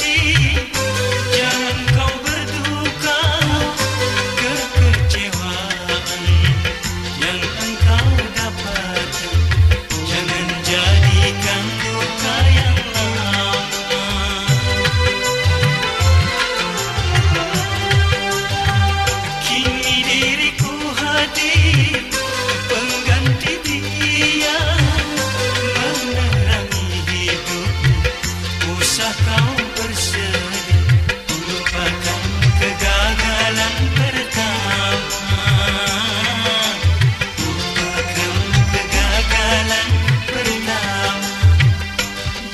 Ji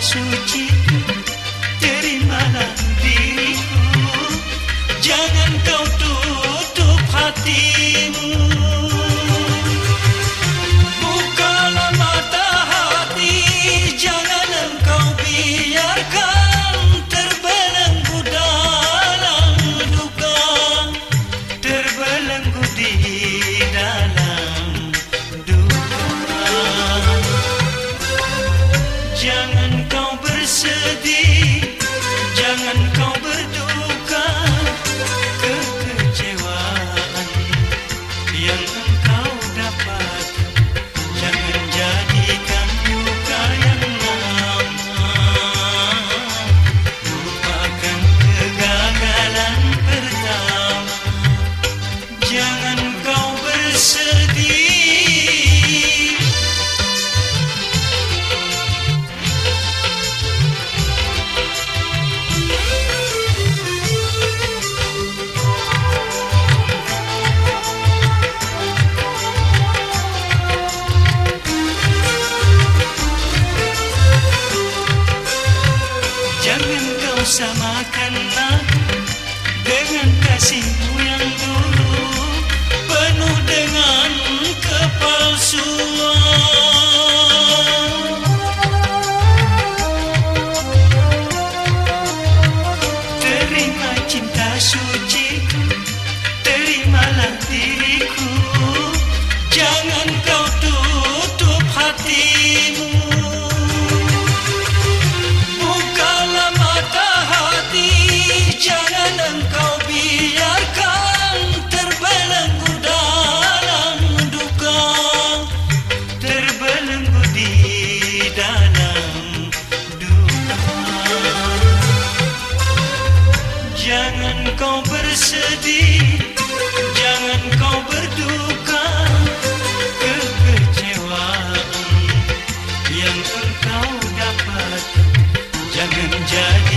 acho lupakanlah dengan kasihmu yang dulu penuh dengan kepalsuan. Terima cinta suci dalam duka Jangan kau bersedih Jangan kau berduka Kekecewaan Yang engkau dapat. Jangan jadi